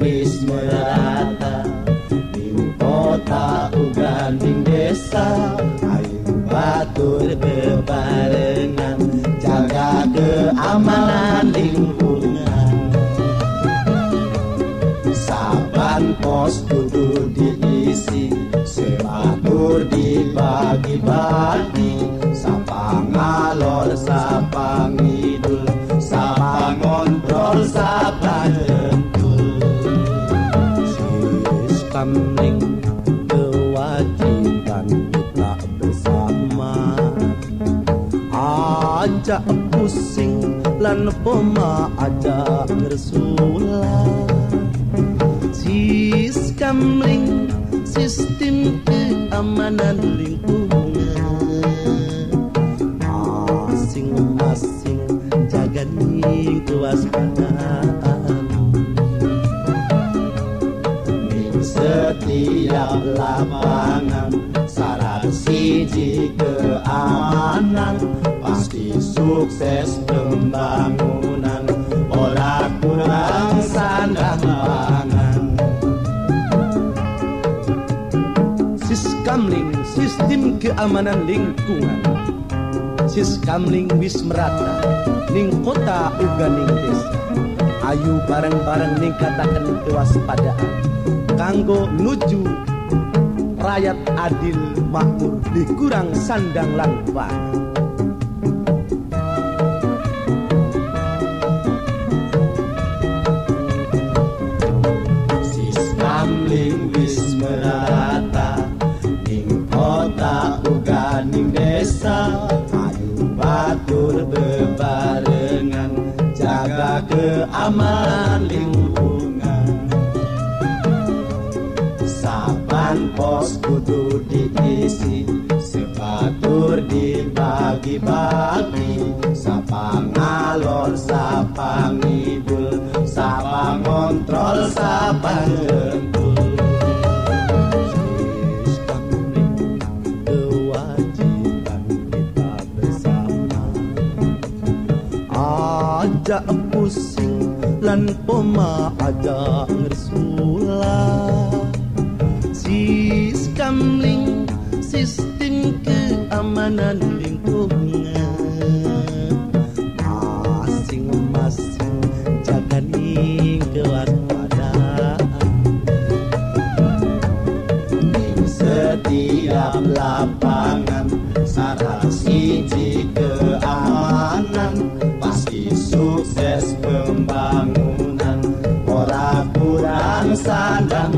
wis merata. Ning kota uga ning desa ayo batur bebarengan jaga keamanan lingkungan. Saban pos kudu diisi sebatur dibagi-bagi sapa ngalor sapa sisteming kewajiban kita bersama. Ajak pusing lan poma ajak ngersula Siskamling sistem keamanan lingkungan. Masing-masing jaga ning kewaspadaan setiap lapangan syarat siji keamanan. Pasti sukses pembangunan ora kurang sandang pangan Siskamling sistem keamanan lingkungan. Siskamling wis merata ning kota uga ning desa. Ayu bareng-bareng ningkataken kewaspadaan kanggo nuju rakyat adil makmur dikurang sandang lan pangan Siskamling wis merata ning kota uga ning desa. Ayo batur bebarengan jaga keamanan. lingkungan kudu diisi sebatur dibagi-bagi. Sapa ngalor sapa ngidul sapa ngontrol sapa bersama ajak pusing lan poma ajak ngersula keamanan lingkungan Masing-masing ning kewaspadaan Ning setiap lapangan syarat siji keamanan. Pasti sukses pembangunan. Ora kurang sandang